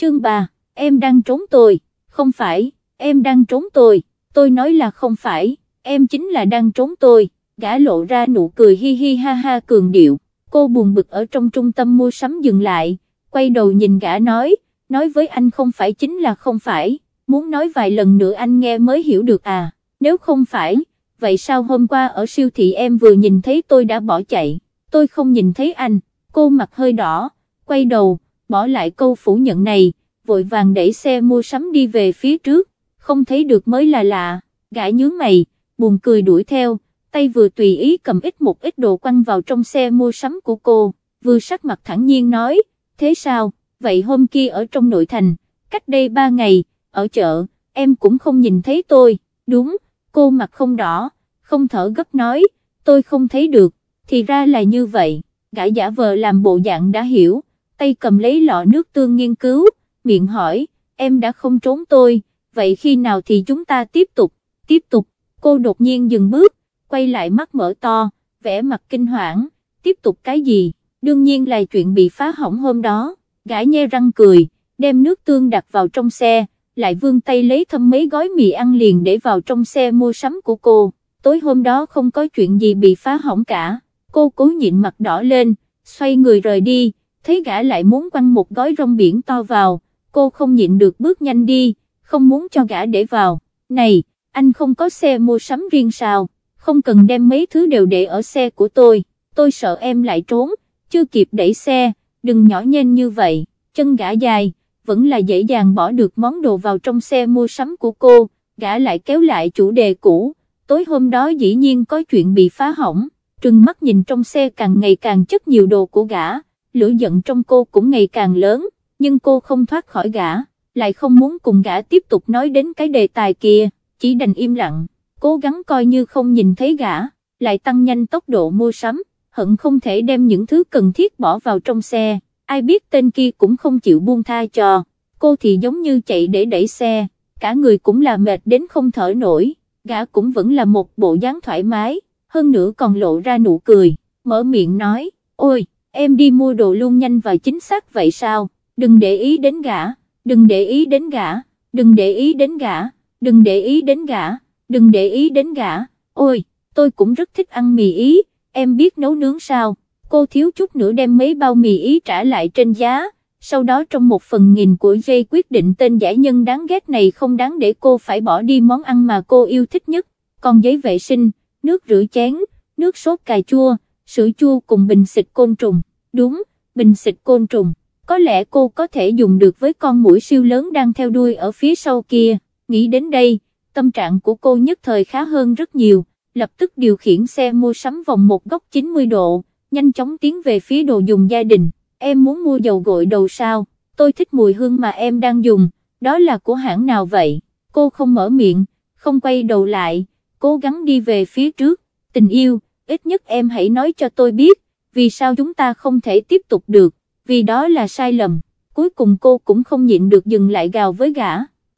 chương bà, em đang trốn tôi, không phải, em đang trốn tôi, tôi nói là không phải, em chính là đang trốn tôi, gã lộ ra nụ cười hi hi ha ha cường điệu, cô buồn bực ở trong trung tâm mua sắm dừng lại, quay đầu nhìn gã nói, nói với anh không phải chính là không phải, muốn nói vài lần nữa anh nghe mới hiểu được à, nếu không phải, vậy sao hôm qua ở siêu thị em vừa nhìn thấy tôi đã bỏ chạy, tôi không nhìn thấy anh, cô mặt hơi đỏ, quay đầu, bỏ lại câu phủ nhận này, vội vàng đẩy xe mua sắm đi về phía trước, không thấy được mới là lạ, gã nhướng mày, buồn cười đuổi theo, tay vừa tùy ý cầm ít một ít đồ quăng vào trong xe mua sắm của cô, vừa sắc mặt thẳng nhiên nói, thế sao, vậy hôm kia ở trong nội thành, cách đây ba ngày, ở chợ, em cũng không nhìn thấy tôi, đúng, cô mặt không đỏ, không thở gấp nói, tôi không thấy được, thì ra là như vậy, gã giả vờ làm bộ dạng đã hiểu, tay cầm lấy lọ nước tương nghiên cứu, miệng hỏi, em đã không trốn tôi, vậy khi nào thì chúng ta tiếp tục, tiếp tục, cô đột nhiên dừng bước, quay lại mắt mở to, vẻ mặt kinh hoảng, tiếp tục cái gì, đương nhiên là chuyện bị phá hỏng hôm đó, gã nhe răng cười, đem nước tương đặt vào trong xe, lại vươn tay lấy thâm mấy gói mì ăn liền để vào trong xe mua sắm của cô, tối hôm đó không có chuyện gì bị phá hỏng cả, cô cố nhịn mặt đỏ lên, xoay người rời đi, thấy gã lại muốn quăng một gói rong biển to vào, cô không nhịn được bước nhanh đi, không muốn cho gã để vào, này, anh không có xe mua sắm riêng sao, không cần đem mấy thứ đều để ở xe của tôi, tôi sợ em lại trốn, chưa kịp đẩy xe, đừng nhỏ nhen như vậy, chân gã dài, vẫn là dễ dàng bỏ được món đồ vào trong xe mua sắm của cô, gã lại kéo lại chủ đề cũ, tối hôm đó dĩ nhiên có chuyện bị phá hỏng, trừng mắt nhìn trong xe càng ngày càng chất nhiều đồ của gã, lửa giận trong cô cũng ngày càng lớn, nhưng cô không thoát khỏi gã, lại không muốn cùng gã tiếp tục nói đến cái đề tài kia, chỉ đành im lặng, cố gắng coi như không nhìn thấy gã, lại tăng nhanh tốc độ mua sắm, hận không thể đem những thứ cần thiết bỏ vào trong xe, ai biết tên kia cũng không chịu buông tha cho, cô thì giống như chạy để đẩy xe, cả người cũng là mệt đến không thở nổi, gã cũng vẫn là một bộ dáng thoải mái, hơn nữa còn lộ ra nụ cười, mở miệng nói, ôi, em đi mua đồ luôn nhanh và chính xác vậy sao, đừng để ý đến gã, đừng để ý đến gã, đừng để ý đến gã, đừng để ý đến gã, đừng để ý đến gã, ôi, tôi cũng rất thích ăn mì ý, em biết nấu nướng sao, cô thiếu chút nữa đem mấy bao mì ý trả lại trên giá, sau đó trong một phần nghìn của Jay quyết định tên giải nhân đáng ghét này không đáng để cô phải bỏ đi món ăn mà cô yêu thích nhất, còn giấy vệ sinh, nước rửa chén, nước sốt cà chua, sữa chua cùng bình xịt côn trùng, đúng, bình xịt côn trùng, có lẽ cô có thể dùng được với con mũi siêu lớn đang theo đuôi ở phía sau kia, nghĩ đến đây, tâm trạng của cô nhất thời khá hơn rất nhiều, lập tức điều khiển xe mua sắm vòng một góc 90 độ, nhanh chóng tiến về phía đồ dùng gia đình, em muốn mua dầu gội đầu sao, tôi thích mùi hương mà em đang dùng, đó là của hãng nào vậy, cô không mở miệng, không quay đầu lại, cố gắng đi về phía trước, tình yêu, ít nhất em hãy nói cho tôi biết, vì sao chúng ta không thể tiếp tục được, vì đó là sai lầm, cuối cùng cô cũng không nhịn được dừng lại gào với gã,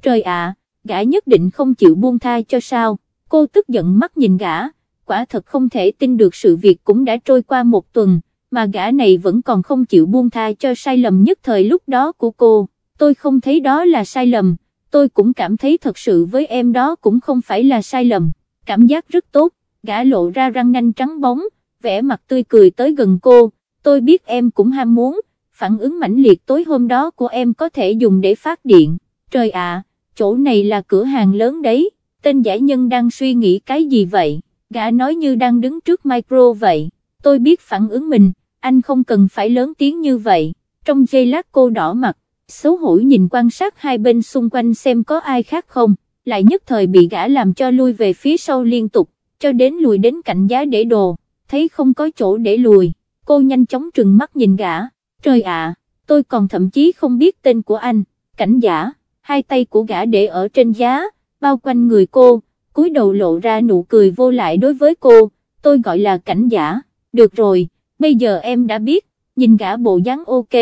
trời ạ, gã nhất định không chịu buông tha cho sao, cô tức giận mắt nhìn gã, quả thật không thể tin được sự việc cũng đã trôi qua một tuần, mà gã này vẫn còn không chịu buông tha cho sai lầm nhất thời lúc đó của cô, tôi không thấy đó là sai lầm, tôi cũng cảm thấy thật sự với em đó cũng không phải là sai lầm, cảm giác rất tốt, gã lộ ra răng nanh trắng bóng, vẻ mặt tươi cười tới gần cô, tôi biết em cũng ham muốn, phản ứng mãnh liệt tối hôm đó của em có thể dùng để phát điện, trời ạ, chỗ này là cửa hàng lớn đấy, tên giải nhân đang suy nghĩ cái gì vậy, gã nói như đang đứng trước micro vậy, tôi biết phản ứng mình, anh không cần phải lớn tiếng như vậy, trong giây lát cô đỏ mặt, xấu hổ nhìn quan sát hai bên xung quanh xem có ai khác không, lại nhất thời bị gã làm cho lui về phía sau liên tục, cho đến lùi đến cạnh giá để đồ, thấy không có chỗ để lùi, cô nhanh chóng trừng mắt nhìn gã, trời ạ, tôi còn thậm chí không biết tên của anh, cảnh giả, hai tay của gã để ở trên giá, bao quanh người cô, cúi đầu lộ ra nụ cười vô lại đối với cô, tôi gọi là cảnh giả, được rồi, bây giờ em đã biết, nhìn gã bộ dáng ok,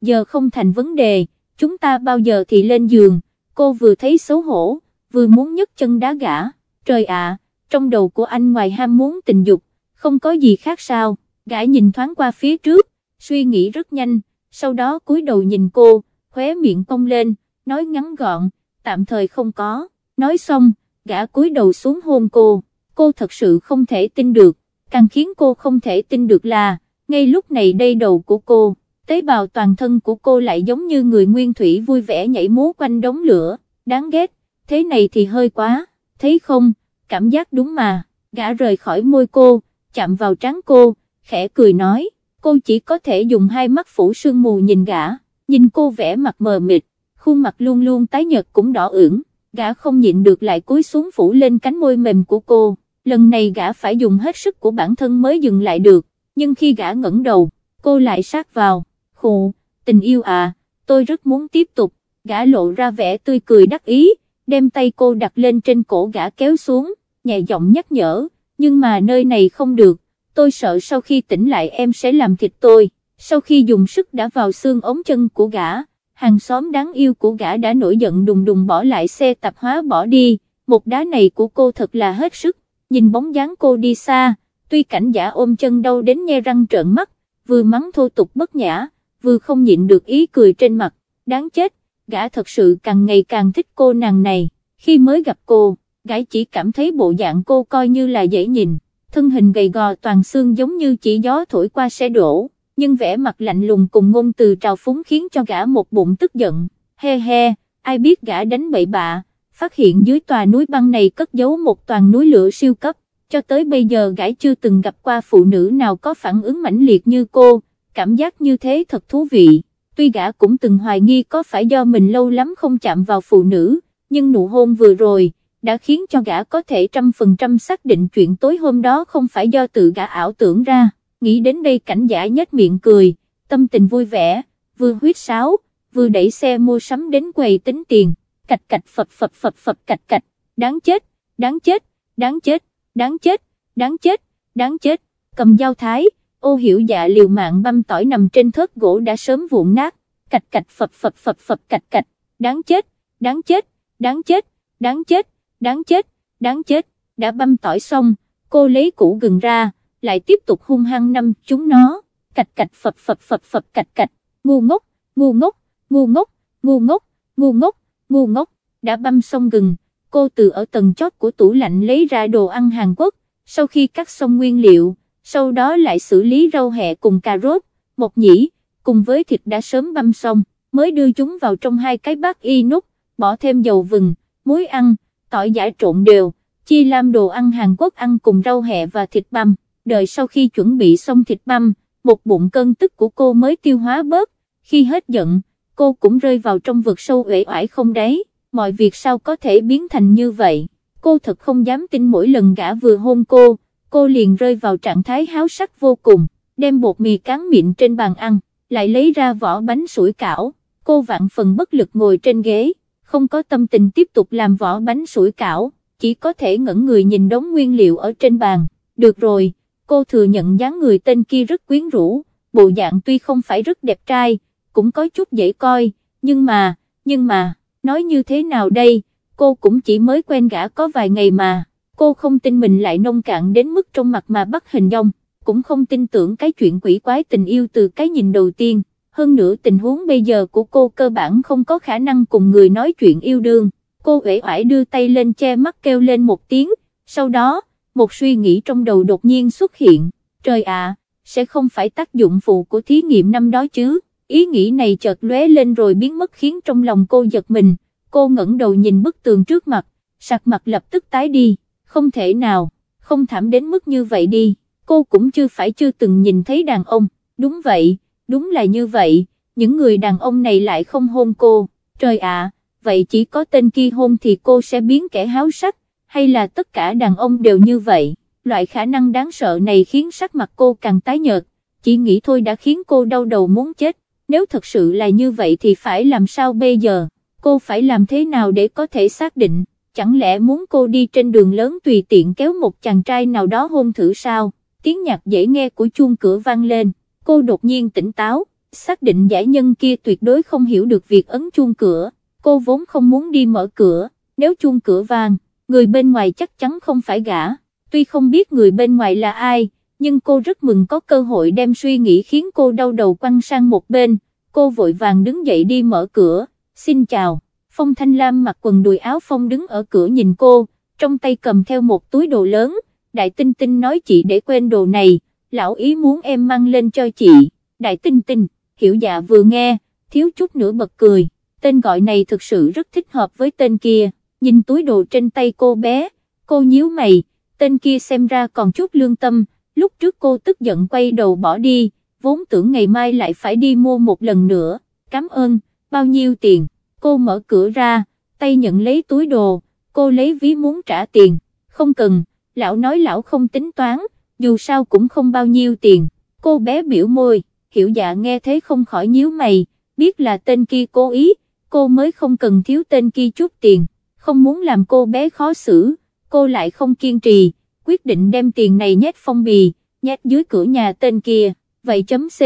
giờ không thành vấn đề, chúng ta bao giờ thì lên giường, cô vừa thấy xấu hổ, vừa muốn nhấc chân đá gã, trời ạ, trong đầu của anh ngoài ham muốn tình dục, không có gì khác sao, gã nhìn thoáng qua phía trước, suy nghĩ rất nhanh, sau đó cúi đầu nhìn cô, khóe miệng cong lên, nói ngắn gọn, tạm thời không có, nói xong, gã cúi đầu xuống hôn cô, cô thật sự không thể tin được, càng khiến cô không thể tin được là, ngay lúc này đây đầu của cô, tế bào toàn thân của cô lại giống như người nguyên thủy vui vẻ nhảy múa quanh đống lửa, đáng ghét, thế này thì hơi quá, thấy không, cảm giác đúng mà, gã rời khỏi môi cô, chạm vào trán cô, khẽ cười nói, cô chỉ có thể dùng hai mắt phủ sương mù nhìn gã, nhìn cô vẽ mặt mờ mịt, khuôn mặt luôn luôn tái nhợt cũng đỏ ửng, gã không nhịn được lại cúi xuống phủ lên cánh môi mềm của cô, lần này gã phải dùng hết sức của bản thân mới dừng lại được, nhưng khi gã ngẩng đầu, cô lại sát vào, khụ, tình yêu à, tôi rất muốn tiếp tục, gã lộ ra vẻ tươi cười đắc ý, đem tay cô đặt lên trên cổ gã kéo xuống, nhẹ giọng nhắc nhở, nhưng mà nơi này không được, tôi sợ sau khi tỉnh lại em sẽ làm thịt tôi, sau khi dùng sức đã vào xương ống chân của gã, hàng xóm đáng yêu của gã đã nổi giận đùng đùng bỏ lại xe tạp hóa bỏ đi, một đá này của cô thật là hết sức, nhìn bóng dáng cô đi xa, tuy cảnh giả ôm chân đau đến nhe răng trợn mắt, vừa mắng thô tục bất nhã, vừa không nhịn được ý cười trên mặt, đáng chết, gã thật sự càng ngày càng thích cô nàng này, khi mới gặp cô, gái chỉ cảm thấy bộ dạng cô coi như là dễ nhìn, thân hình gầy gò toàn xương giống như chỉ gió thổi qua sẽ đổ, nhưng vẻ mặt lạnh lùng cùng ngôn từ trào phúng khiến cho gã một bụng tức giận, he he, ai biết gã đánh bậy bạ, phát hiện dưới tòa núi băng này cất giấu một toàn núi lửa siêu cấp, cho tới bây giờ gã chưa từng gặp qua phụ nữ nào có phản ứng mãnh liệt như cô, cảm giác như thế thật thú vị, tuy gã cũng từng hoài nghi có phải do mình lâu lắm không chạm vào phụ nữ, nhưng nụ hôn vừa rồi, đã khiến cho gã có thể trăm phần trăm xác định chuyện tối hôm đó không phải do tự gã ảo tưởng ra, nghĩ đến đây cảnh giả nhếch miệng cười, tâm tình vui vẻ, vừa huyết sáo, vừa đẩy xe mua sắm đến quầy tính tiền, cạch cạch phập phập phập phập cạch cạch, đáng chết, đáng chết, đáng chết, đáng chết, đáng chết, đáng chết, cầm dao thái, ô hiểu dạ liều mạng băm tỏi nằm trên thớt gỗ đã sớm vụn nát, cạch cạch phập phập phập phập cạch cạch, đáng chết, đáng chết, đáng chết, đáng chết, đáng chết, đáng chết, đã băm tỏi xong, cô lấy củ gừng ra, lại tiếp tục hung hăng năm chúng nó, cạch cạch phập phập phập phập cạch cạch, ngu ngốc, ngu ngốc, ngu ngốc, ngu ngốc, ngu ngốc, ngu ngốc, đã băm xong gừng, cô từ ở tầng chót của tủ lạnh lấy ra đồ ăn Hàn Quốc, sau khi cắt xong nguyên liệu, sau đó lại xử lý rau hẹ cùng cà rốt, một nhĩ, cùng với thịt đã sớm băm xong, mới đưa chúng vào trong hai cái bát y nút, bỏ thêm dầu vừng, muối ăn, tỏi giải trộn đều, chia làm đồ ăn Hàn Quốc ăn cùng rau hẹ và thịt băm, đợi sau khi chuẩn bị xong thịt băm, một bụng cơn tức của cô mới tiêu hóa bớt, khi hết giận, cô cũng rơi vào trong vực sâu uể oải không đáy, mọi việc sao có thể biến thành như vậy, cô thật không dám tin mỗi lần gã vừa hôn cô, cô liền rơi vào trạng thái háo sắc vô cùng, đem bột mì cán mịn trên bàn ăn, lại lấy ra vỏ bánh sủi cảo, cô vạn phần bất lực ngồi trên ghế, không có tâm tình tiếp tục làm vỏ bánh sủi cảo, chỉ có thể ngẩn người nhìn đống nguyên liệu ở trên bàn, được rồi, cô thừa nhận dáng người tên kia rất quyến rũ, bộ dạng tuy không phải rất đẹp trai, cũng có chút dễ coi, nhưng mà, nhưng mà, nói như thế nào đây, cô cũng chỉ mới quen gã có vài ngày mà cô không tin mình lại nông cạn đến mức trong mặt mà bắt hình dong, cũng không tin tưởng cái chuyện quỷ quái tình yêu từ cái nhìn đầu tiên, hơn nữa tình huống bây giờ của cô cơ bản không có khả năng cùng người nói chuyện yêu đương, cô uể oải đưa tay lên che mắt kêu lên một tiếng, sau đó, một suy nghĩ trong đầu đột nhiên xuất hiện, trời ạ, sẽ không phải tác dụng phụ của thí nghiệm năm đó chứ, ý nghĩ này chợt lóe lên rồi biến mất khiến trong lòng cô giật mình, cô ngẩng đầu nhìn bức tường trước mặt, sạc mặt lập tức tái đi. Không thể nào, không thảm đến mức như vậy đi, cô cũng chưa phải chưa từng nhìn thấy đàn ông, đúng vậy, đúng là như vậy, những người đàn ông này lại không hôn cô, trời ạ, vậy chỉ có tên kia hôn thì cô sẽ biến kẻ háo sắc, hay là tất cả đàn ông đều như vậy, loại khả năng đáng sợ này khiến sắc mặt cô càng tái nhợt, chỉ nghĩ thôi đã khiến cô đau đầu muốn chết, nếu thật sự là như vậy thì phải làm sao bây giờ, cô phải làm thế nào để có thể xác định? Chẳng lẽ muốn cô đi trên đường lớn tùy tiện kéo một chàng trai nào đó hôn thử sao, tiếng nhạc dễ nghe của chuông cửa vang lên, cô đột nhiên tỉnh táo, xác định giải nhân kia tuyệt đối không hiểu được việc ấn chuông cửa, cô vốn không muốn đi mở cửa, nếu chuông cửa vang, người bên ngoài chắc chắn không phải gã, tuy không biết người bên ngoài là ai, nhưng cô rất mừng có cơ hội đem suy nghĩ khiến cô đau đầu quăng sang một bên, cô vội vàng đứng dậy đi mở cửa, xin chào, Phong Thanh Lam mặc quần đùi áo phong đứng ở cửa nhìn cô, trong tay cầm theo một túi đồ lớn, Đại Tinh Tinh nói chị để quên đồ này, lão ý muốn em mang lên cho chị, Đại Tinh Tinh, hiểu dạ vừa nghe, thiếu chút nữa bật cười, tên gọi này thực sự rất thích hợp với tên kia, nhìn túi đồ trên tay cô bé, cô nhíu mày, tên kia xem ra còn chút lương tâm, lúc trước cô tức giận quay đầu bỏ đi, vốn tưởng ngày mai lại phải đi mua một lần nữa, cảm ơn, bao nhiêu tiền, cô mở cửa ra, tay nhận lấy túi đồ, cô lấy ví muốn trả tiền, không cần, lão nói lão không tính toán, dù sao cũng không bao nhiêu tiền, cô bé biểu môi, hiểu dạ nghe thế không khỏi nhíu mày, biết là tên kia cố ý, cô mới không cần thiếu tên kia chút tiền, không muốn làm cô bé khó xử, cô lại không kiên trì, quyết định đem tiền này nhét phong bì, nhét dưới cửa nhà tên kia, vậy chấm ch,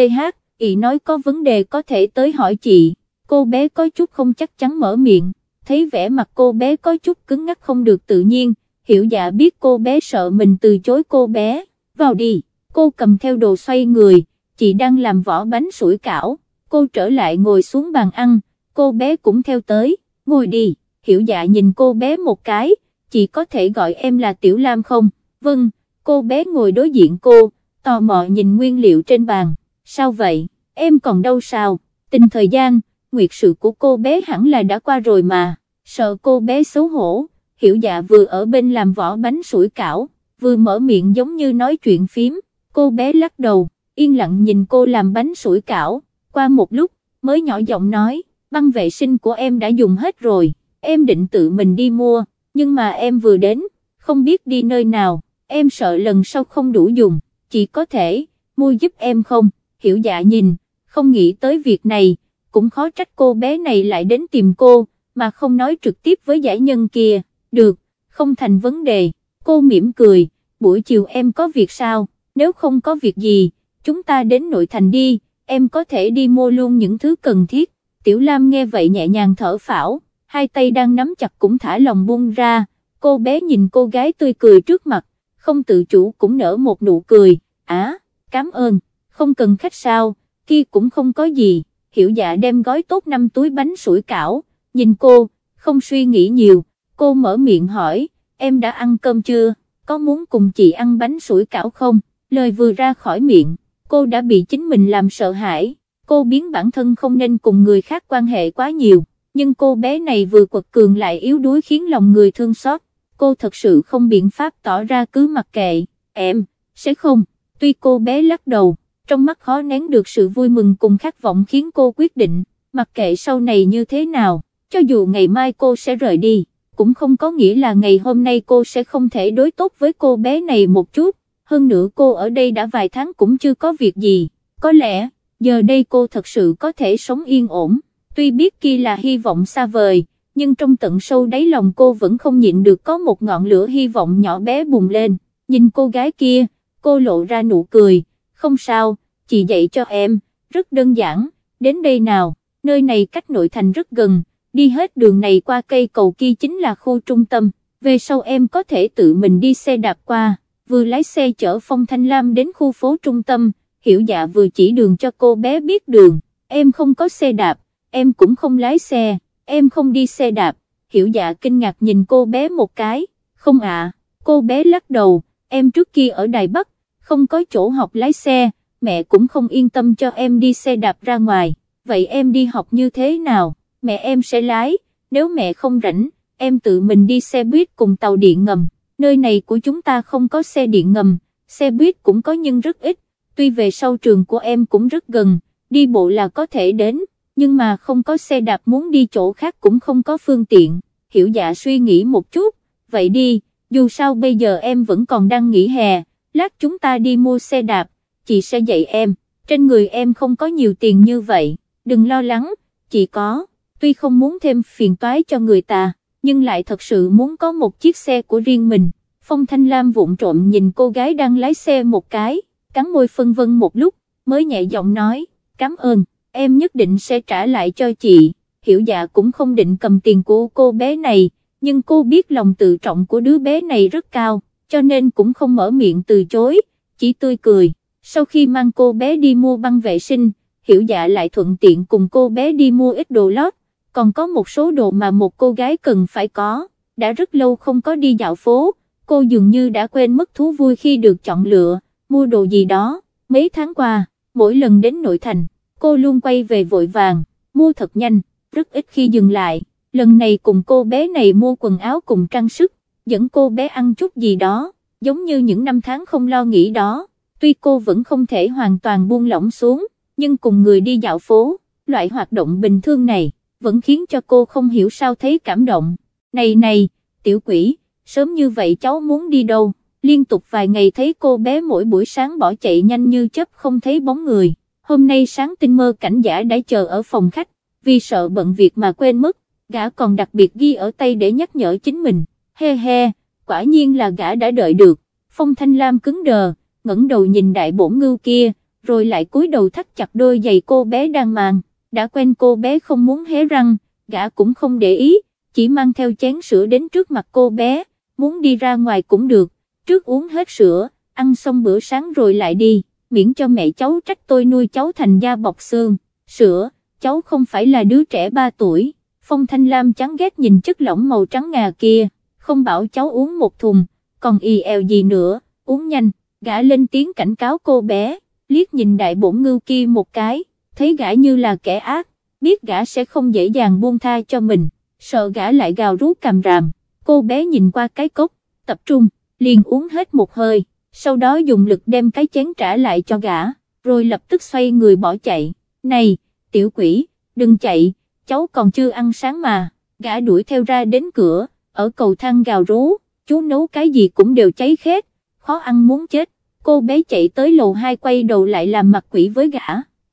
ý nói có vấn đề có thể tới hỏi chị, cô bé có chút không chắc chắn mở miệng, thấy vẻ mặt cô bé có chút cứng ngắc không được tự nhiên, hiểu dạ biết cô bé sợ mình từ chối cô bé, vào đi, cô cầm theo đồ xoay người, chị đang làm vỏ bánh sủi cảo, cô trở lại ngồi xuống bàn ăn, cô bé cũng theo tới, ngồi đi, hiểu dạ nhìn cô bé một cái, chị có thể gọi em là Tiểu Lam không, vâng, cô bé ngồi đối diện cô, tò mò nhìn nguyên liệu trên bàn, sao vậy, em còn đâu sao, tình thời gian, nguyệt sự của cô bé hẳn là đã qua rồi mà, sợ cô bé xấu hổ, hiểu dạ vừa ở bên làm vỏ bánh sủi cảo, vừa mở miệng giống như nói chuyện phím, cô bé lắc đầu, yên lặng nhìn cô làm bánh sủi cảo, qua một lúc, mới nhỏ giọng nói, băng vệ sinh của em đã dùng hết rồi, em định tự mình đi mua, nhưng mà em vừa đến, không biết đi nơi nào, em sợ lần sau không đủ dùng, chỉ có thể, mua giúp em không, hiểu dạ nhìn, không nghĩ tới việc này, cũng khó trách cô bé này lại đến tìm cô, mà không nói trực tiếp với giải nhân kia, được, không thành vấn đề, cô mỉm cười, buổi chiều em có việc sao, nếu không có việc gì, chúng ta đến nội thành đi, em có thể đi mua luôn những thứ cần thiết, Tiểu Lam nghe vậy nhẹ nhàng thở phảo, hai tay đang nắm chặt cũng thả lòng buông ra, cô bé nhìn cô gái tươi cười trước mặt, không tự chủ cũng nở một nụ cười, á, à, cảm ơn, không cần khách sao, kia cũng không có gì, hiểu dạ đem gói tốt năm túi bánh sủi cảo, nhìn cô, không suy nghĩ nhiều, cô mở miệng hỏi, em đã ăn cơm chưa, có muốn cùng chị ăn bánh sủi cảo không, lời vừa ra khỏi miệng, cô đã bị chính mình làm sợ hãi, cô biến bản thân không nên cùng người khác quan hệ quá nhiều, nhưng cô bé này vừa quật cường lại yếu đuối khiến lòng người thương xót, cô thật sự không biện pháp tỏ ra cứ mặc kệ, em, sẽ không, tuy cô bé lắc đầu, trong mắt khó nén được sự vui mừng cùng khát vọng khiến cô quyết định, mặc kệ sau này như thế nào, cho dù ngày mai cô sẽ rời đi, cũng không có nghĩa là ngày hôm nay cô sẽ không thể đối tốt với cô bé này một chút, hơn nữa cô ở đây đã vài tháng cũng chưa có việc gì, có lẽ, giờ đây cô thật sự có thể sống yên ổn, tuy biết kia là hy vọng xa vời, nhưng trong tận sâu đáy lòng cô vẫn không nhịn được có một ngọn lửa hy vọng nhỏ bé bùng lên, nhìn cô gái kia, cô lộ ra nụ cười, không sao, chị dạy cho em, rất đơn giản, đến đây nào, nơi này cách nội thành rất gần, đi hết đường này qua cây cầu kia chính là khu trung tâm, về sau em có thể tự mình đi xe đạp qua, vừa lái xe chở Phong Thanh Lam đến khu phố trung tâm, hiểu dạ vừa chỉ đường cho cô bé biết đường, em không có xe đạp, em cũng không lái xe, em không đi xe đạp, hiểu dạ kinh ngạc nhìn cô bé một cái, không ạ, cô bé lắc đầu, em trước kia ở Đài Bắc, không có chỗ học lái xe, mẹ cũng không yên tâm cho em đi xe đạp ra ngoài, vậy em đi học như thế nào, mẹ em sẽ lái, nếu mẹ không rảnh, em tự mình đi xe buýt cùng tàu điện ngầm, nơi này của chúng ta không có xe điện ngầm, xe buýt cũng có nhưng rất ít, tuy về sau trường của em cũng rất gần, đi bộ là có thể đến, nhưng mà không có xe đạp muốn đi chỗ khác cũng không có phương tiện, hiểu dạ suy nghĩ một chút, vậy đi, dù sao bây giờ em vẫn còn đang nghỉ hè, lát chúng ta đi mua xe đạp, chị sẽ dạy em, trên người em không có nhiều tiền như vậy, đừng lo lắng, chị có, tuy không muốn thêm phiền toái cho người ta, nhưng lại thật sự muốn có một chiếc xe của riêng mình. Phong Thanh Lam vụng trộm nhìn cô gái đang lái xe một cái, cắn môi phân vân một lúc, mới nhẹ giọng nói, cảm ơn, em nhất định sẽ trả lại cho chị, hiểu dạ cũng không định cầm tiền của cô bé này, nhưng cô biết lòng tự trọng của đứa bé này rất cao, cho nên cũng không mở miệng từ chối, chỉ tươi cười. Sau khi mang cô bé đi mua băng vệ sinh, hiểu dạ lại thuận tiện cùng cô bé đi mua ít đồ lót, còn có một số đồ mà một cô gái cần phải có, đã rất lâu không có đi dạo phố, cô dường như đã quên mất thú vui khi được chọn lựa, mua đồ gì đó, mấy tháng qua, mỗi lần đến nội thành, cô luôn quay về vội vàng, mua thật nhanh, rất ít khi dừng lại, lần này cùng cô bé này mua quần áo cùng trang sức, dẫn cô bé ăn chút gì đó, giống như những năm tháng không lo nghĩ đó, tuy cô vẫn không thể hoàn toàn buông lỏng xuống, nhưng cùng người đi dạo phố, loại hoạt động bình thường này, vẫn khiến cho cô không hiểu sao thấy cảm động, này này, tiểu quỷ, sớm như vậy cháu muốn đi đâu, liên tục vài ngày thấy cô bé mỗi buổi sáng bỏ chạy nhanh như chớp không thấy bóng người, hôm nay sáng tinh mơ cảnh giả đã chờ ở phòng khách, vì sợ bận việc mà quên mất, gã còn đặc biệt ghi ở tay để nhắc nhở chính mình, he he, quả nhiên là gã đã đợi được, phong thanh lam cứng đờ, ngẩng đầu nhìn đại bổn ngưu kia, rồi lại cúi đầu thắt chặt đôi giày cô bé đang màng, đã quen cô bé không muốn hé răng, gã cũng không để ý, chỉ mang theo chén sữa đến trước mặt cô bé, muốn đi ra ngoài cũng được, trước uống hết sữa, ăn xong bữa sáng rồi lại đi, miễn cho mẹ cháu trách tôi nuôi cháu thành da bọc xương, sữa, cháu không phải là đứa trẻ 3 tuổi, Phong Thanh Lam chán ghét nhìn chất lỏng màu trắng ngà kia, không bảo cháu uống một thùng, còn y eo gì nữa, uống nhanh, gã lên tiếng cảnh cáo cô bé, liếc nhìn đại bổn ngưu kia một cái, thấy gã như là kẻ ác, biết gã sẽ không dễ dàng buông tha cho mình, sợ gã lại gào rú cầm ràm, cô bé nhìn qua cái cốc, tập trung, liền uống hết một hơi, sau đó dùng lực đem cái chén trả lại cho gã, rồi lập tức xoay người bỏ chạy, này, tiểu quỷ, đừng chạy, cháu còn chưa ăn sáng mà, gã đuổi theo ra đến cửa, ở cầu thang gào rú, chú nấu cái gì cũng đều cháy khét, khó ăn muốn chết, cô bé chạy tới lầu 2 quay đầu lại làm mặt quỷ với gã,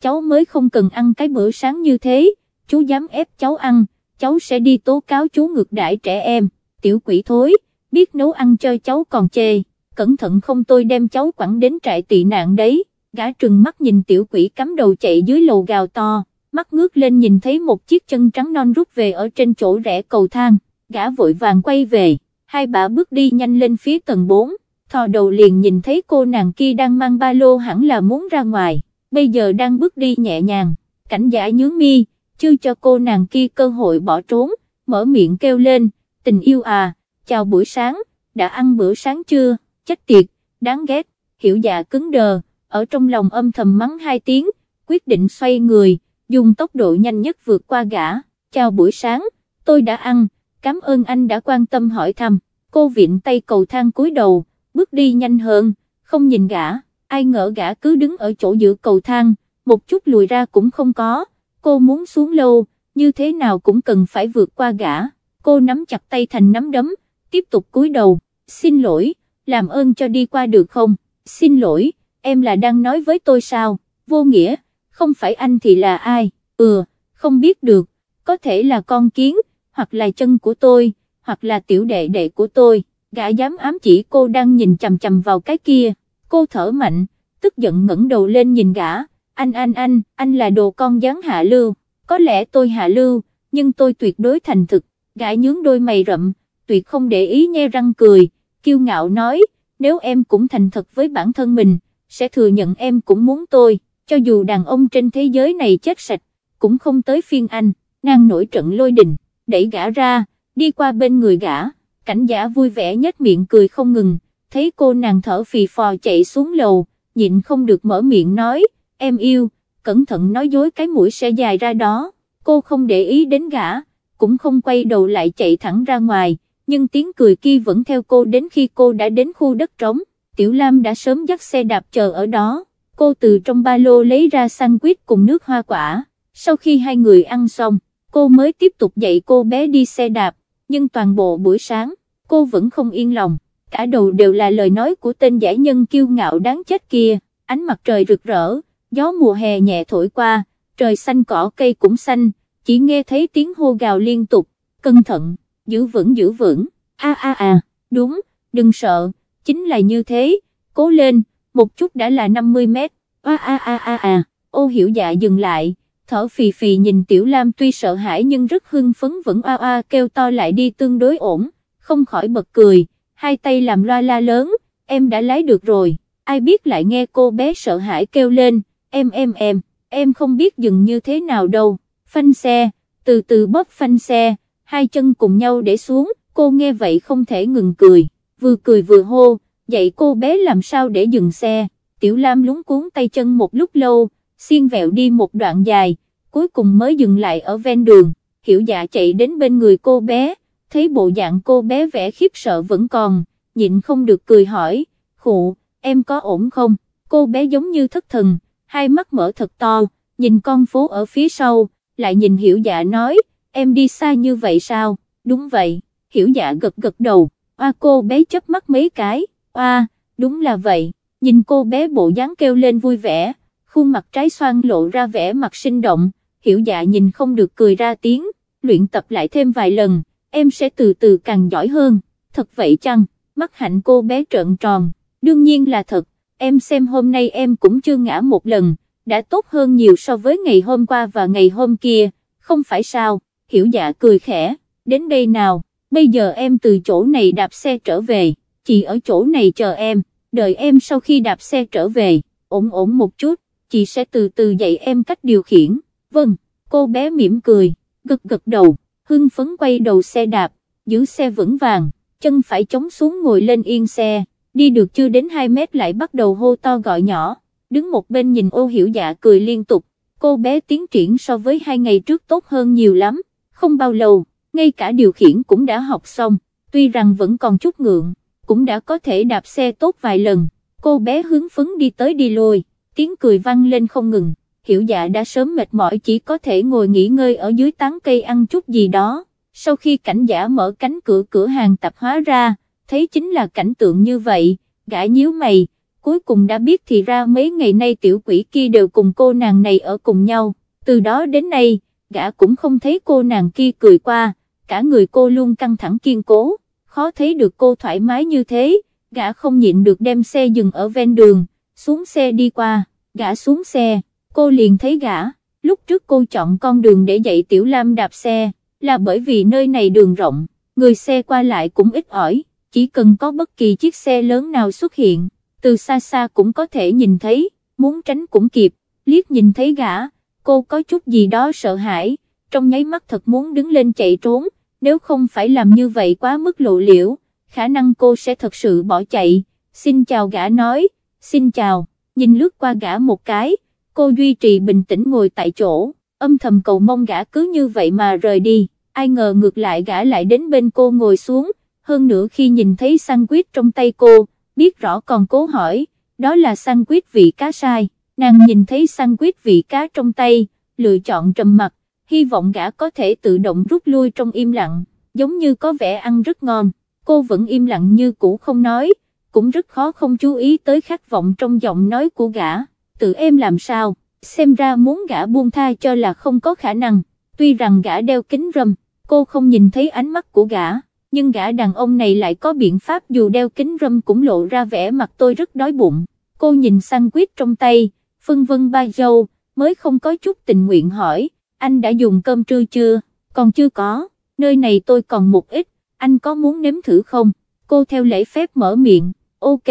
cháu mới không cần ăn cái bữa sáng như thế, chú dám ép cháu ăn, cháu sẽ đi tố cáo chú ngược đãi trẻ em, tiểu quỷ thối, biết nấu ăn cho cháu còn chê, cẩn thận không tôi đem cháu quẳng đến trại tị nạn đấy, gã trừng mắt nhìn tiểu quỷ cắm đầu chạy dưới lầu gào to, mắt ngước lên nhìn thấy một chiếc chân trắng non rút về ở trên chỗ rẽ cầu thang, gã vội vàng quay về, hai bà bước đi nhanh lên phía tầng 4, thò đầu liền nhìn thấy cô nàng kia đang mang ba lô hẳn là muốn ra ngoài, bây giờ đang bước đi nhẹ nhàng, cảnh giả nhướng mi, chưa cho cô nàng kia cơ hội bỏ trốn, mở miệng kêu lên, tình yêu à, chào buổi sáng, đã ăn bữa sáng chưa, chết tiệt, đáng ghét, hiểu dạ cứng đờ, ở trong lòng âm thầm mắng hai tiếng, quyết định xoay người, dùng tốc độ nhanh nhất vượt qua gã, chào buổi sáng, tôi đã ăn, cảm ơn anh đã quan tâm hỏi thăm, cô viện tay cầu thang cúi đầu, bước đi nhanh hơn, không nhìn gã, ai ngờ gã cứ đứng ở chỗ giữa cầu thang, một chút lùi ra cũng không có, cô muốn xuống lâu, như thế nào cũng cần phải vượt qua gã, cô nắm chặt tay thành nắm đấm, tiếp tục cúi đầu, xin lỗi, làm ơn cho đi qua được không, xin lỗi, em là đang nói với tôi sao, vô nghĩa, không phải anh thì là ai, ừ, không biết được, có thể là con kiến, hoặc là chân của tôi, hoặc là tiểu đệ đệ của tôi, gã dám ám chỉ cô đang nhìn chầm chầm vào cái kia, cô thở mạnh, tức giận ngẩng đầu lên nhìn gã, anh anh anh, anh là đồ con gián hạ lưu, có lẽ tôi hạ lưu, nhưng tôi tuyệt đối thành thực, gã nhướng đôi mày rậm, tuyệt không để ý nhe răng cười, kiêu ngạo nói, nếu em cũng thành thật với bản thân mình, sẽ thừa nhận em cũng muốn tôi, cho dù đàn ông trên thế giới này chết sạch, cũng không tới phiên anh, nàng nổi trận lôi đình, đẩy gã ra, đi qua bên người gã, cảnh giả vui vẻ nhếch miệng cười không ngừng, thấy cô nàng thở phì phò chạy xuống lầu, nhịn không được mở miệng nói, em yêu, cẩn thận nói dối cái mũi sẽ dài ra đó, cô không để ý đến gã, cũng không quay đầu lại chạy thẳng ra ngoài, nhưng tiếng cười kia vẫn theo cô đến khi cô đã đến khu đất trống, Tiểu Lam đã sớm dắt xe đạp chờ ở đó, cô từ trong ba lô lấy ra sandwich cùng nước hoa quả, sau khi hai người ăn xong, cô mới tiếp tục dạy cô bé đi xe đạp, nhưng toàn bộ buổi sáng, cô vẫn không yên lòng, cả đầu đều là lời nói của tên giải nhân kiêu ngạo đáng chết kia, ánh mặt trời rực rỡ, gió mùa hè nhẹ thổi qua, trời xanh cỏ cây cũng xanh, chỉ nghe thấy tiếng hô gào liên tục, cẩn thận, giữ vững giữ vững, a a a, đúng, đừng sợ, chính là như thế, cố lên, một chút đã là 50 mét, a a a a a, ô hiểu dạ dừng lại, thở phì phì nhìn Tiểu Lam tuy sợ hãi nhưng rất hưng phấn vẫn a a kêu to lại đi tương đối ổn, không khỏi bật cười, hai tay làm loa la lớn, em đã lái được rồi, ai biết lại nghe cô bé sợ hãi kêu lên, em em em, em không biết dừng như thế nào đâu, phanh xe, từ từ bóp phanh xe, hai chân cùng nhau để xuống, cô nghe vậy không thể ngừng cười, vừa cười vừa hô, dạy cô bé làm sao để dừng xe, Tiểu Lam lúng cuốn tay chân một lúc lâu, xiên vẹo đi một đoạn dài, cuối cùng mới dừng lại ở ven đường, hiểu dạ chạy đến bên người cô bé, thấy bộ dạng cô bé vẻ khiếp sợ vẫn còn, nhịn không được cười hỏi, khụ, em có ổn không, cô bé giống như thất thần, hai mắt mở thật to, nhìn con phố ở phía sau, lại nhìn hiểu dạ nói, em đi xa như vậy sao, đúng vậy, hiểu dạ gật gật đầu, oa cô bé chớp mắt mấy cái, oa, đúng là vậy, nhìn cô bé bộ dáng kêu lên vui vẻ, khuôn mặt trái xoan lộ ra vẻ mặt sinh động, hiểu dạ nhìn không được cười ra tiếng, luyện tập lại thêm vài lần, em sẽ từ từ càng giỏi hơn, thật vậy chăng, mắt hạnh cô bé trợn tròn, đương nhiên là thật, em xem hôm nay em cũng chưa ngã một lần, đã tốt hơn nhiều so với ngày hôm qua và ngày hôm kia, không phải sao, hiểu dạ cười khẽ, đến đây nào, bây giờ em từ chỗ này đạp xe trở về, chị ở chỗ này chờ em, đợi em sau khi đạp xe trở về, ổn ổn một chút, chị sẽ từ từ dạy em cách điều khiển, vâng, cô bé mỉm cười, gật gật đầu, hưng phấn quay đầu xe đạp, giữ xe vững vàng, chân phải chống xuống ngồi lên yên xe, đi được chưa đến 2 mét lại bắt đầu hô to gọi nhỏ, đứng một bên nhìn ô hiểu dạ cười liên tục, cô bé tiến triển so với hai ngày trước tốt hơn nhiều lắm, không bao lâu, ngay cả điều khiển cũng đã học xong, tuy rằng vẫn còn chút ngượng, cũng đã có thể đạp xe tốt vài lần, cô bé hướng phấn đi tới đi lùi, tiếng cười vang lên không ngừng, hiểu dạ đã sớm mệt mỏi chỉ có thể ngồi nghỉ ngơi ở dưới tán cây ăn chút gì đó, sau khi cảnh giả mở cánh cửa cửa hàng tạp hóa ra, thấy chính là cảnh tượng như vậy, gã nhíu mày, cuối cùng đã biết thì ra mấy ngày nay tiểu quỷ kia đều cùng cô nàng này ở cùng nhau, từ đó đến nay, gã cũng không thấy cô nàng kia cười qua, cả người cô luôn căng thẳng kiên cố, khó thấy được cô thoải mái như thế, gã không nhịn được đem xe dừng ở ven đường, xuống xe đi qua, gã xuống xe, cô liền thấy gã, lúc trước cô chọn con đường để dạy Tiểu Lam đạp xe, là bởi vì nơi này đường rộng, người xe qua lại cũng ít ỏi, chỉ cần có bất kỳ chiếc xe lớn nào xuất hiện, từ xa xa cũng có thể nhìn thấy, muốn tránh cũng kịp, liếc nhìn thấy gã, cô có chút gì đó sợ hãi, trong nháy mắt thật muốn đứng lên chạy trốn, nếu không phải làm như vậy quá mức lộ liễu, khả năng cô sẽ thật sự bỏ chạy, xin chào gã nói, xin chào, nhìn lướt qua gã một cái, cô duy trì bình tĩnh ngồi tại chỗ, âm thầm cầu mong gã cứ như vậy mà rời đi, ai ngờ ngược lại gã lại đến bên cô ngồi xuống, hơn nữa khi nhìn thấy sandwich trong tay cô, biết rõ còn cố hỏi, đó là sandwich vị cá sai, nàng nhìn thấy sandwich vị cá trong tay, lựa chọn trầm mặt, hy vọng gã có thể tự động rút lui trong im lặng, giống như có vẻ ăn rất ngon, cô vẫn im lặng như cũ không nói, cũng rất khó không chú ý tới khát vọng trong giọng nói của gã, tự em làm sao, xem ra muốn gã buông tha cho là không có khả năng, tuy rằng gã đeo kính râm, cô không nhìn thấy ánh mắt của gã, nhưng gã đàn ông này lại có biện pháp dù đeo kính râm cũng lộ ra vẻ mặt tôi rất đói bụng, cô nhìn sang quyết trong tay, phân vân ba dâu, mới không có chút tình nguyện hỏi, anh đã dùng cơm trưa chưa, còn chưa có, nơi này tôi còn một ít, anh có muốn nếm thử không, cô theo lễ phép mở miệng, ok,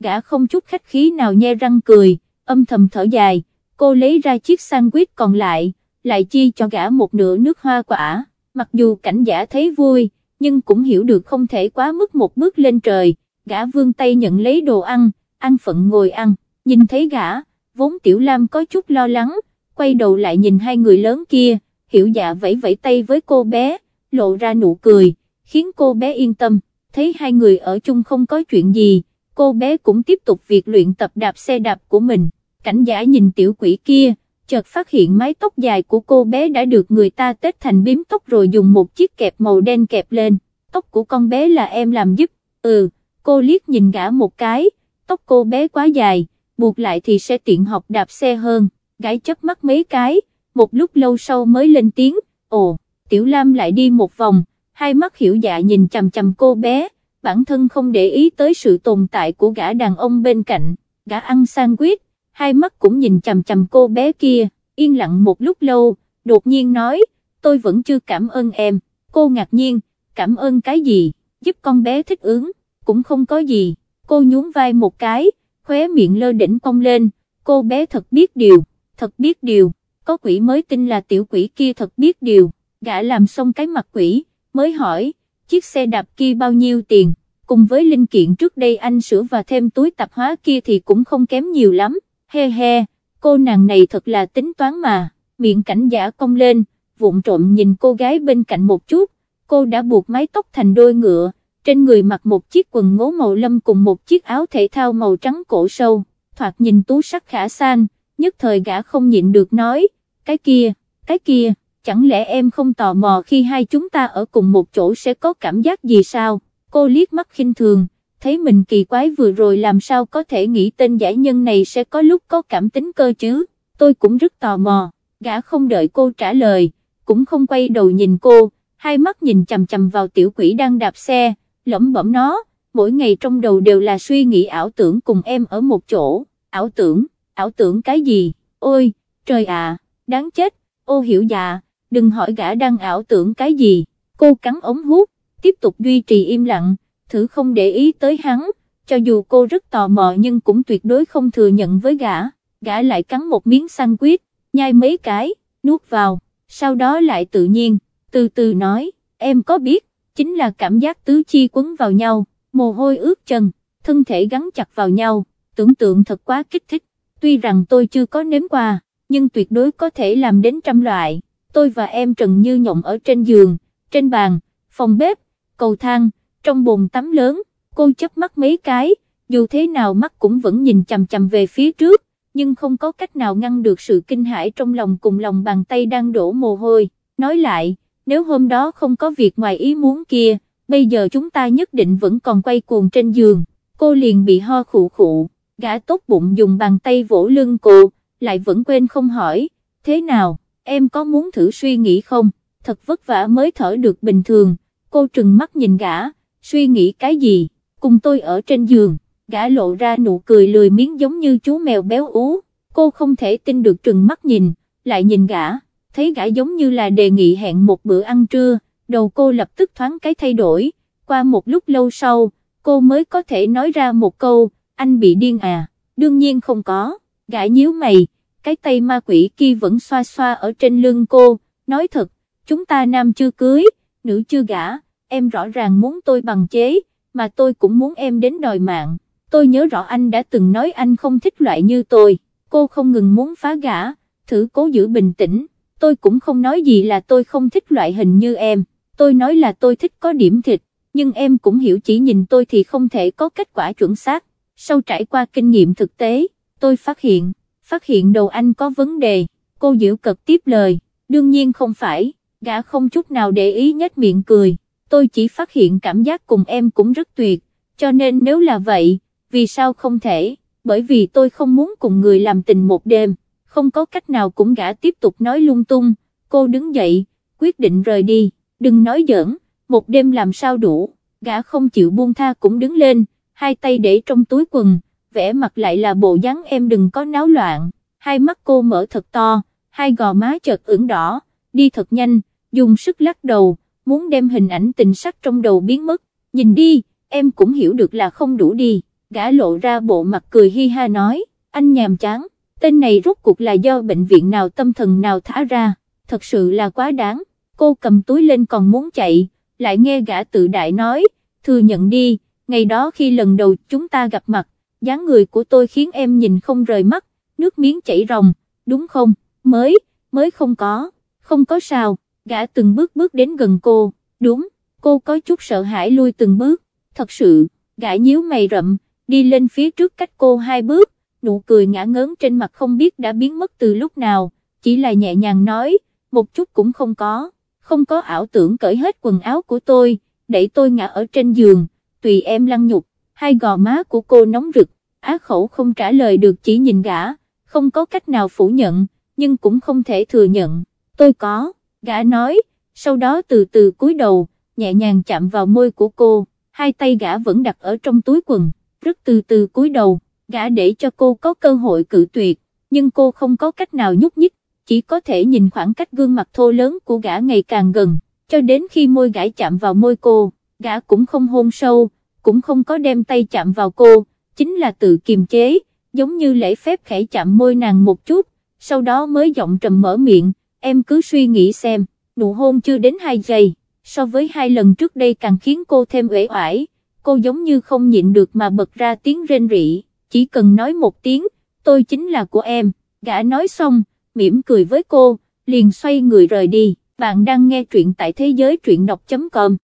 gã không chút khách khí nào nhe răng cười, âm thầm thở dài, cô lấy ra chiếc sandwich còn lại, lại chi cho gã một nửa nước hoa quả, mặc dù cảnh giả thấy vui, nhưng cũng hiểu được không thể quá mức một bước lên trời, gã vương tay nhận lấy đồ ăn, ăn phận ngồi ăn, nhìn thấy gã, vốn Tiểu Lam có chút lo lắng, quay đầu lại nhìn hai người lớn kia, hiểu dạ vẫy vẫy tay với cô bé, lộ ra nụ cười, khiến cô bé yên tâm, thấy hai người ở chung không có chuyện gì, cô bé cũng tiếp tục việc luyện tập đạp xe đạp của mình, cảnh giả nhìn tiểu quỷ kia, chợt phát hiện mái tóc dài của cô bé đã được người ta tết thành biếm tóc rồi dùng một chiếc kẹp màu đen kẹp lên, tóc của con bé là em làm giúp, ừ, cô liếc nhìn gã một cái, tóc cô bé quá dài, buộc lại thì sẽ tiện học đạp xe hơn, gái chớp mắt mấy cái, một lúc lâu sau mới lên tiếng, ồ, Tiểu Lam lại đi một vòng, hai mắt hiểu dạ nhìn chầm chầm cô bé, bản thân không để ý tới sự tồn tại của gã đàn ông bên cạnh, gã ăn sandwich, hai mắt cũng nhìn chầm chầm cô bé kia, yên lặng một lúc lâu, đột nhiên nói, tôi vẫn chưa cảm ơn em, cô ngạc nhiên, cảm ơn cái gì, giúp con bé thích ứng, cũng không có gì, cô nhún vai một cái, khóe miệng lơ đỉnh cong lên, cô bé thật biết điều thật biết điều, có quỷ mới tin là tiểu quỷ kia thật biết điều, gã làm xong cái mặt quỷ, mới hỏi, chiếc xe đạp kia bao nhiêu tiền, cùng với linh kiện trước đây anh sửa và thêm túi tạp hóa kia thì cũng không kém nhiều lắm, he he, cô nàng này thật là tính toán mà, miệng cảnh giả cong lên, vụng trộm nhìn cô gái bên cạnh một chút, cô đã buộc mái tóc thành đôi ngựa, trên người mặc một chiếc quần ngố màu lâm cùng một chiếc áo thể thao màu trắng cổ sâu, thoạt nhìn tú sắc khả san, nhất thời gã không nhịn được nói, cái kia, cái kia, chẳng lẽ em không tò mò khi hai chúng ta ở cùng một chỗ sẽ có cảm giác gì sao, cô liếc mắt khinh thường, thấy mình kỳ quái vừa rồi làm sao có thể nghĩ tên giải nhân này sẽ có lúc có cảm tính cơ chứ, tôi cũng rất tò mò, gã không đợi cô trả lời, cũng không quay đầu nhìn cô, hai mắt nhìn chầm chầm vào tiểu quỷ đang đạp xe, lẩm bẩm nó, mỗi ngày trong đầu đều là suy nghĩ ảo tưởng cùng em ở một chỗ, ảo tưởng, ảo tưởng cái gì, ôi, trời ạ, đáng chết, ô hiểu dạ, đừng hỏi gã đang ảo tưởng cái gì, cô cắn ống hút, tiếp tục duy trì im lặng, thử không để ý tới hắn, cho dù cô rất tò mò nhưng cũng tuyệt đối không thừa nhận với gã, gã lại cắn một miếng sandwich, nhai mấy cái, nuốt vào, sau đó lại tự nhiên, từ từ nói, em có biết, chính là cảm giác tứ chi quấn vào nhau, mồ hôi ướt chân, thân thể gắn chặt vào nhau, tưởng tượng thật quá kích thích, tuy rằng tôi chưa có nếm qua, nhưng tuyệt đối có thể làm đến trăm loại, tôi và em Trần Như nhộng ở trên giường, trên bàn, phòng bếp, cầu thang, trong bồn tắm lớn, cô chớp mắt mấy cái, dù thế nào mắt cũng vẫn nhìn chằm chằm về phía trước, nhưng không có cách nào ngăn được sự kinh hãi trong lòng cùng lòng bàn tay đang đổ mồ hôi, nói lại, nếu hôm đó không có việc ngoài ý muốn kia, bây giờ chúng ta nhất định vẫn còn quay cuồng trên giường, cô liền bị ho khụ khụ, gã tốt bụng dùng bàn tay vỗ lưng cô, lại vẫn quên không hỏi, thế nào, em có muốn thử suy nghĩ không, thật vất vả mới thở được bình thường, cô trừng mắt nhìn gã, suy nghĩ cái gì, cùng tôi ở trên giường, gã lộ ra nụ cười lười miếng giống như chú mèo béo ú, cô không thể tin được trừng mắt nhìn, lại nhìn gã thấy gã giống như là đề nghị hẹn một bữa ăn trưa, đầu cô lập tức thoáng cái thay đổi, qua một lúc lâu sau, cô mới có thể nói ra một câu, anh bị điên à, đương nhiên không có, gã nhíu mày, cái tay ma quỷ kia vẫn xoa xoa ở trên lưng cô, nói thật, chúng ta nam chưa cưới, nữ chưa gả, em rõ ràng muốn tôi bằng chế, mà tôi cũng muốn em đến đòi mạng, tôi nhớ rõ anh đã từng nói anh không thích loại như tôi, cô không ngừng muốn phá gã, thử cố giữ bình tĩnh. Tôi cũng không nói gì là tôi không thích loại hình như em, tôi nói là tôi thích có điểm thịt, nhưng em cũng hiểu chỉ nhìn tôi thì không thể có kết quả chuẩn xác, sau trải qua kinh nghiệm thực tế, tôi phát hiện, phát hiện đầu anh có vấn đề, cô giữ cật tiếp lời, đương nhiên không phải, gã không chút nào để ý nhếch miệng cười, tôi chỉ phát hiện cảm giác cùng em cũng rất tuyệt, cho nên nếu là vậy, vì sao không thể, bởi vì tôi không muốn cùng người làm tình một đêm không có cách nào cũng gã tiếp tục nói lung tung, cô đứng dậy, quyết định rời đi, đừng nói giỡn, một đêm làm sao đủ, gã không chịu buông tha cũng đứng lên, hai tay để trong túi quần, vẽ mặt lại là bộ dáng em đừng có náo loạn, hai mắt cô mở thật to, hai gò má chợt ửng đỏ, đi thật nhanh, dùng sức lắc đầu, muốn đem hình ảnh tình sắc trong đầu biến mất, nhìn đi, em cũng hiểu được là không đủ đi, gã lộ ra bộ mặt cười hi ha nói, anh nhàm chán tên này rốt cuộc là do bệnh viện nào tâm thần nào thả ra, thật sự là quá đáng, cô cầm túi lên còn muốn chạy, lại nghe gã tự đại nói, thừa nhận đi, ngày đó khi lần đầu chúng ta gặp mặt, dáng người của tôi khiến em nhìn không rời mắt, nước miếng chảy ròng, đúng không, mới, mới không có, không có sao, gã từng bước bước đến gần cô, đúng, cô có chút sợ hãi lui từng bước, thật sự, gã nhíu mày rậm, đi lên phía trước cách cô hai bước, nụ cười ngã ngớn trên mặt không biết đã biến mất từ lúc nào, chỉ là nhẹ nhàng nói, một chút cũng không có, không có ảo tưởng cởi hết quần áo của tôi, đẩy tôi ngã ở trên giường, tùy em lăn nhục, hai gò má của cô nóng rực, á khẩu không trả lời được chỉ nhìn gã, không có cách nào phủ nhận, nhưng cũng không thể thừa nhận, tôi có, gã nói, sau đó từ từ cúi đầu, nhẹ nhàng chạm vào môi của cô, hai tay gã vẫn đặt ở trong túi quần, rất từ từ cúi đầu gã để cho cô có cơ hội cự tuyệt, nhưng cô không có cách nào nhúc nhích, chỉ có thể nhìn khoảng cách gương mặt thô lớn của gã ngày càng gần, cho đến khi môi gã chạm vào môi cô, gã cũng không hôn sâu, cũng không có đem tay chạm vào cô, chính là tự kiềm chế, giống như lễ phép khẽ chạm môi nàng một chút, sau đó mới giọng trầm mở miệng, em cứ suy nghĩ xem, nụ hôn chưa đến 2 giây, so với hai lần trước đây càng khiến cô thêm uể oải, cô giống như không nhịn được mà bật ra tiếng rên rỉ, chỉ cần nói một tiếng, tôi chính là của em, gã nói xong, mỉm cười với cô, liền xoay người rời đi, bạn đang nghe truyện tại thế giới truyện đọc.com.